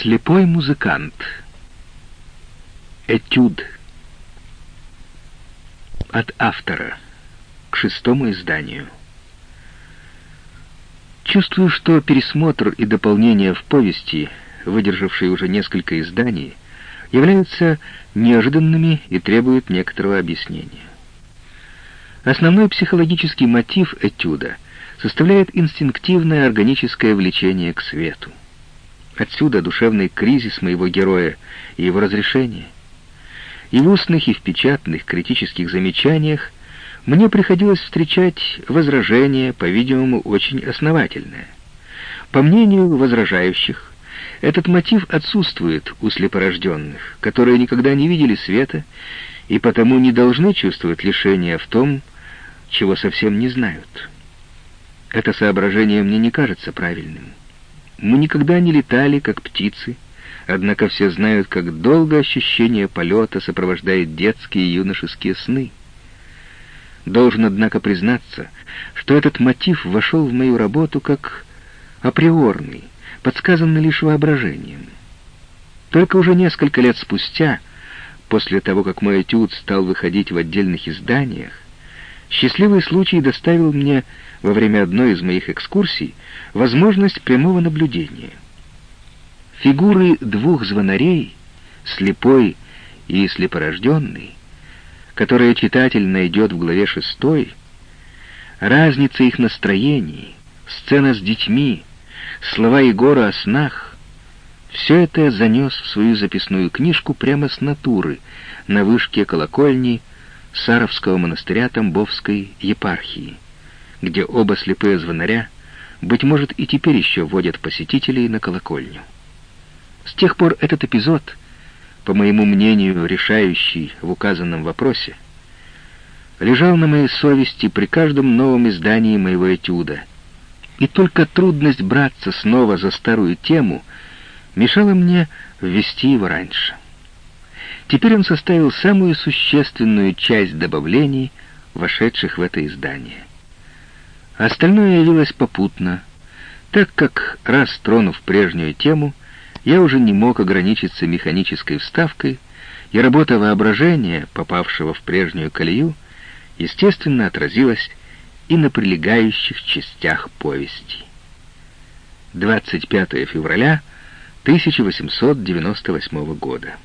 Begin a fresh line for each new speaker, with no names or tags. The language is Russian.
Слепой музыкант. Этюд. От автора. К шестому изданию. Чувствую, что пересмотр и дополнение в повести, выдержавшие уже несколько изданий, являются неожиданными и требуют некоторого объяснения. Основной психологический мотив этюда составляет инстинктивное органическое влечение к свету. Отсюда душевный кризис моего героя и его разрешение. И в устных, и в печатных критических замечаниях мне приходилось встречать возражения, по-видимому, очень основательные. По мнению возражающих, этот мотив отсутствует у слепорожденных, которые никогда не видели света и потому не должны чувствовать лишения в том, чего совсем не знают. Это соображение мне не кажется правильным. Мы никогда не летали, как птицы, однако все знают, как долго ощущение полета сопровождает детские и юношеские сны. Должен, однако, признаться, что этот мотив вошел в мою работу как априорный, подсказанный лишь воображением. Только уже несколько лет спустя, после того, как мой этюд стал выходить в отдельных изданиях, счастливый случай доставил мне во время одной из моих экскурсий возможность прямого наблюдения. Фигуры двух звонарей, слепой и слепорожденный, которые читатель найдет в главе шестой, разница их настроений, сцена с детьми, слова Егора о снах — все это занес в свою записную книжку прямо с натуры на вышке колокольни Саровского монастыря Тамбовской епархии где оба слепые звонаря, быть может, и теперь еще водят посетителей на колокольню. С тех пор этот эпизод, по моему мнению, решающий в указанном вопросе, лежал на моей совести при каждом новом издании моего этюда, и только трудность браться снова за старую тему мешала мне ввести его раньше. Теперь он составил самую существенную часть добавлений, вошедших в это издание. Остальное явилось попутно, так как, раз тронув прежнюю тему, я уже не мог ограничиться механической вставкой, и работа воображения, попавшего в прежнюю колею, естественно отразилась и на прилегающих частях повести. 25 февраля 1898 года.